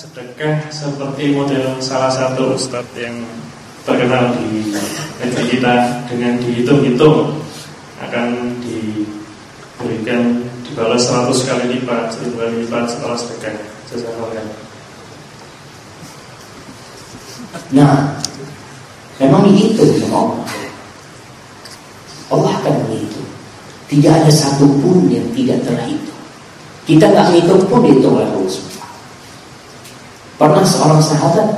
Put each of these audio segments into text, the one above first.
sedekah seperti model salah satu ustadz yang terkenal di negeri kita dengan dihitung-hitung akan diberikan dibalas 100 kali lipat, 1000 kali lipat setelah sedekah. Jazakallah. Nah, memang itu sama Allah. Allah akan menghitung. Tidak ada satupun yang tidak terhitung. Kita nggak ngitung pun oleh Allah Seorang sahabat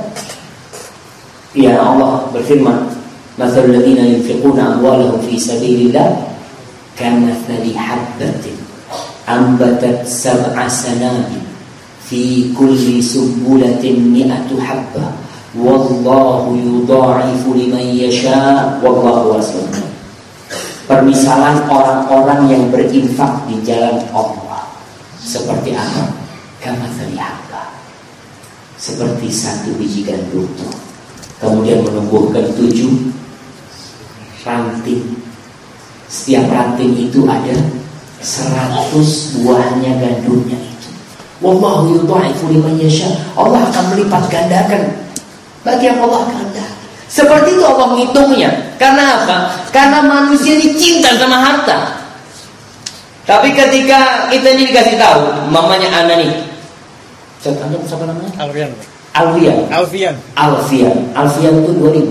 Ya Allah berfirman yunfiquna amwalahum fi Ambatat sab'a Fi kulli subbulatin mi'atu Wallahu yudha'ifu liman yasha Wallahu Permisalan orang-orang yang berinfak di jalan Allah Seperti apa? Kamathali seperti satu biji gandum. Kemudian menumbuhkan tujuh ranting. Setiap ranting itu ada seratus buahnya gandumnya itu. Wallahu yudha'ifu liman yasha. Allah akan melipat gandakan bagi yang Allah kehendak seperti itu Allah menghitungnya. Karena apa? karena manusia ini cinta sama harta. Tapi ketika kita ini dikasih tahu mamanya anak nih Ustaz Anda siapa namanya? Alfian. Alfian. Alfian. Alfian. Alfian itu 2000.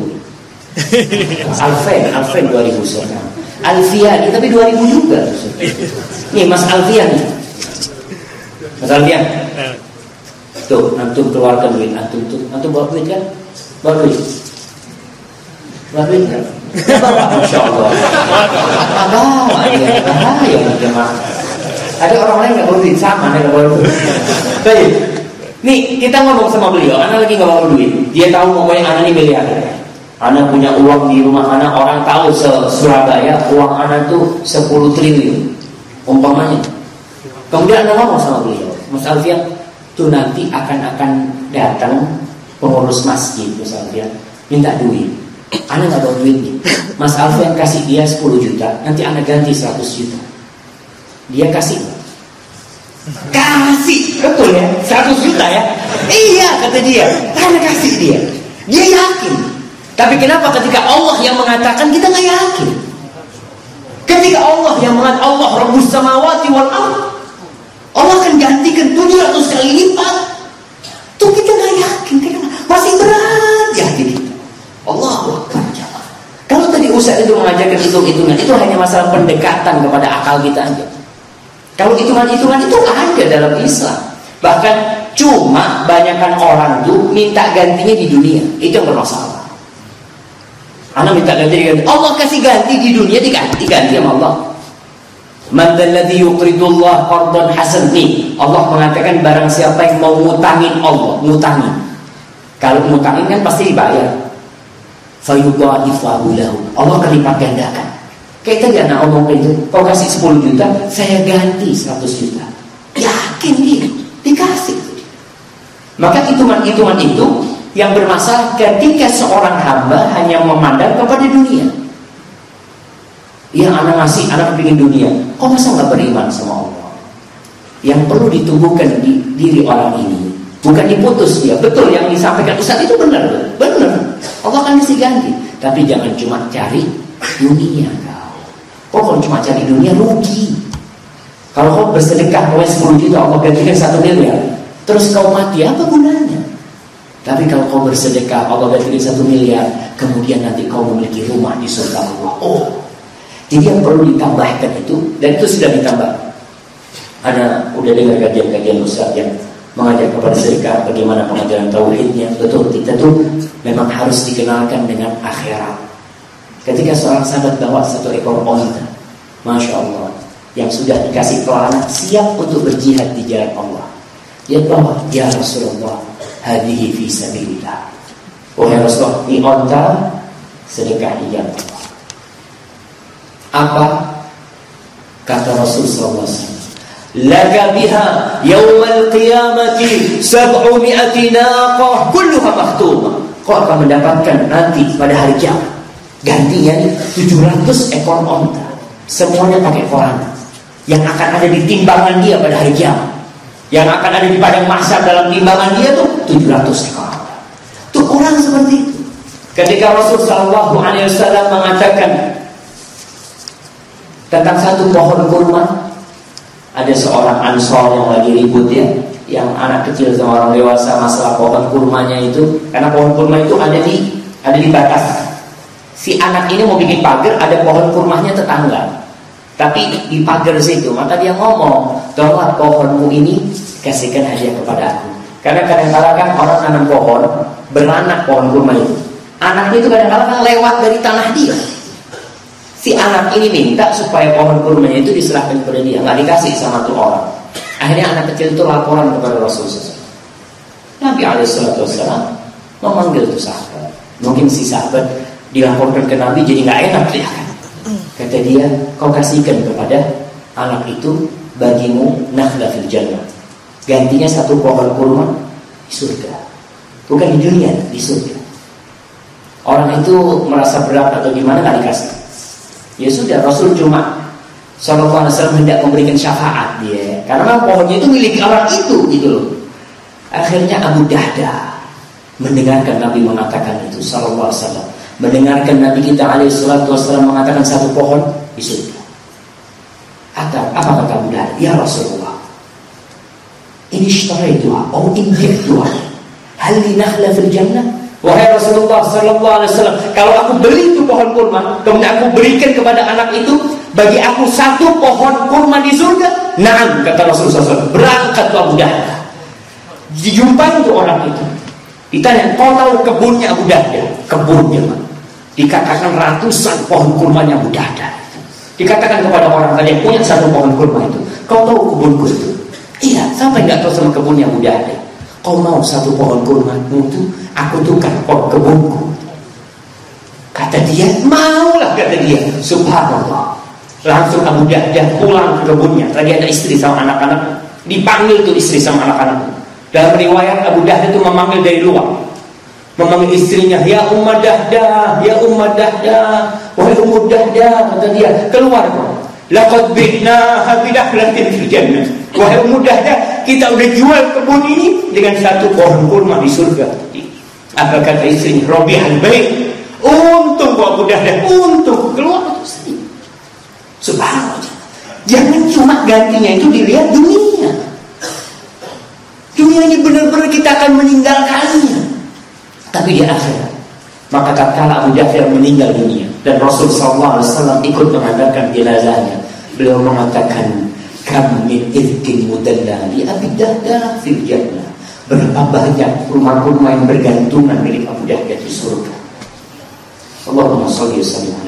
Alfian, Alfian 2000 sekarang. Alfian, tapi 2000 juga. Nih Mas Alfian. Mas Alfian. Eh. Tuh, antum keluarkan duit antum tuh. Antum bawa duit kan? Bawa duit. Bawa duit kan? Bawa, Masya Allah. Bawa, ya. Bahaya, Ada orang lain nggak bawa duit sama, nggak bawa duit. Baik. Nih kita ngomong sama beliau, anak lagi nggak mau duit. Dia tahu pokoknya anak ini miliarder. Anak punya uang di rumah anak, orang tahu se Surabaya uang anak tuh 10 triliun. Umpamanya. Kemudian anak ngomong sama beliau, Mas Alfian, tuh nanti akan akan datang pengurus masjid, Mas Alfian, minta duit. Anak nggak bawa duit nih. Mas Alfian kasih dia 10 juta, nanti anak ganti 100 juta. Dia kasih Kasih, betul ya? 100 juta ya? Iya, kata dia. Karena kasih dia. Dia yakin. Tapi kenapa ketika Allah yang mengatakan kita nggak yakin? Ketika Allah yang mengatakan Allah Rabbus samawati wal Allah akan gantikan 700 kali lipat. Tuh kita nggak yakin, kenapa? Masih berat yakin kita. Allah Kalau tadi Ustaz itu mengajarkan hitung-hitungan, itu hanya masalah pendekatan kepada akal kita aja. Kalau hitungan-hitungan itu ada dalam Islam. Bahkan cuma banyakkan orang tuh minta gantinya di dunia. Itu yang bermasalah. Anak minta ganti diganti. Allah kasih ganti di dunia diganti ganti sama Allah. Man yuqridullah qardan hasan. Allah mengatakan barang siapa yang mau ngutangin Allah, ngutangin. Kalau ngutangin kan pasti dibayar. Fayudha'ifu lahu. Allah akan lipat gandakan. Kayak tadi anak omong itu, kau kasih 10 juta, saya ganti 100 juta. Yakin dia, dikasih. Maka hitungan-hitungan itu yang bermasalah ketika seorang hamba hanya memandang kepada dunia. Yang anak ngasih, anak kepingin dunia. Kok masa nggak beriman sama Allah? Yang perlu ditumbuhkan di diri orang ini Bukan diputus dia. Betul yang disampaikan Ustaz itu benar. Benar. Allah akan kasih ganti. Tapi jangan cuma cari dunia. Oh kalau cuma cari dunia rugi. Kalau kau bersedekah oleh 10 juta Allah gantikan satu miliar, terus kau mati apa gunanya? Tapi kalau kau bersedekah Allah gantikan satu miliar, kemudian nanti kau memiliki rumah di surga Allah. Oh, jadi yang perlu ditambahkan itu dan itu sudah ditambah. Ada udah dengar kajian-kajian Ustaz yang mengajar kepada sedekah bagaimana pengajaran tauhidnya betul kita tuh memang harus dikenalkan dengan akhirat Ketika seorang sahabat bawa satu ekor onta, masya Allah, yang sudah dikasih pelana siap untuk berjihad di jalan Allah. Dia bawa, ya Rasulullah, hadihi fi sabilillah. Oh ya Rasulullah, ini onta sedekah di jalan Allah. Apa kata Rasul wasallam? Laka biha yawmal qiyamati sab'u mi'ati naqah kulluha makhtumah. Kau akan mendapatkan nanti pada hari kiamat Gantinya 700 ekor onta. Semuanya pakai koran. Yang akan ada di timbangan dia pada hari kiamat. Yang akan ada di padang mahsyar dalam timbangan dia tuh 700 ekor. Tuh orang seperti itu. Ketika Rasulullah Shallallahu Alaihi mengatakan tentang satu pohon kurma, ada seorang ansor yang lagi ribut ya, yang anak kecil sama orang dewasa masalah pohon kurmanya itu, karena pohon kurma itu ada di ada di batas. Si anak ini mau bikin pagar, ada pohon kurmanya tetangga. Tapi di pagar situ, maka dia ngomong, tolong pohonmu ini kasihkan hadiah kepada aku. Karena kadang-kadang kan orang nanam pohon, beranak pohon kurma itu. Anaknya itu kadang-kadang kan lewat dari tanah dia. Si anak ini minta supaya pohon kurmanya itu diserahkan kepada dia, nggak dikasih sama tuh orang. Akhirnya anak kecil itu laporan kepada Rasulullah. Nabi Alaihissalam memanggil tuh sahabat. Mungkin si sahabat dilaporkan ke Nabi jadi nggak enak ya kan. Kata dia, kau kasihkan kepada anak itu bagimu nakhla fil jannah. Gantinya satu pohon kurma di surga. Bukan di dunia, di surga. Orang itu merasa berat atau gimana nggak dikasih. Ya sudah, Rasul cuma Sallallahu Alaihi Wasallam hendak memberikan syafaat dia, karena pohonnya itu milik orang itu, gitu loh. Akhirnya Abu Dahda mendengarkan Nabi mengatakan itu, Sallallahu Alaihi Wasallam, mendengarkan Nabi kita Alaihi Wasallam mengatakan satu pohon di surga. Kata, apa kata Dahda? Ya Rasulullah, ini itu, oh ini dua, hal nakhla fil jannah? Wahai Rasulullah Sallallahu Alaihi Wasallam, kalau aku beli itu pohon kurma, kemudian aku berikan kepada anak itu, bagi aku satu pohon kurma di surga. Naam kata Rasulullah SAW. Berangkat ke Abu Dahda. Dijumpai itu orang itu. Ditanya, kau tahu kebunnya Abu Dahda? Kebunnya, Dikatakan ratusan pohon kurmanya Abu Dahda. Dikatakan kepada orang tadi yang punya satu pohon kurma itu, kau tahu kebunku itu? Iya, sampai nggak tahu sama kebunnya Abu Dahda. Kau mau satu pohon kurma itu? Aku tukar pohon kebunku. Kata dia, maulah kata dia. Subhanallah. Langsung Abu Dahdah pulang ke kebunnya. Tadi ada istri sama anak-anak. Dipanggil tuh istri sama anak-anak. Dalam riwayat Abu Dahdah itu memanggil dari luar. Memanggil istrinya, ya Ummah Dahdah, ya Ummah Dahdah, wahai Ummah Dahdah, kata dia, keluar. Laqad bi'na bidahlatin fil jannah. Wahai Ummu Dahdah, kita udah jual kebun ini dengan satu pohon kurma di surga. Apa kata istrinya? Robihan baik. Untung kok Abu Dahdah, untung keluar itu sendiri. Subhanallah. Jangan cuma gantinya itu dilihat dunia. Dunia ini benar-benar kita akan meninggalkannya. Tapi di akhirat. Maka tatkala Abu Jafar meninggal dunia dan Rasul SAW ikut mengantarkan jenazahnya, beliau mengatakan, "Kam min irkin mudallali Abi Dahda fil jannah." Berapa banyak rumah-rumah yang bergantungan milik Abu Dahda di surga. Allahumma salli wa sallim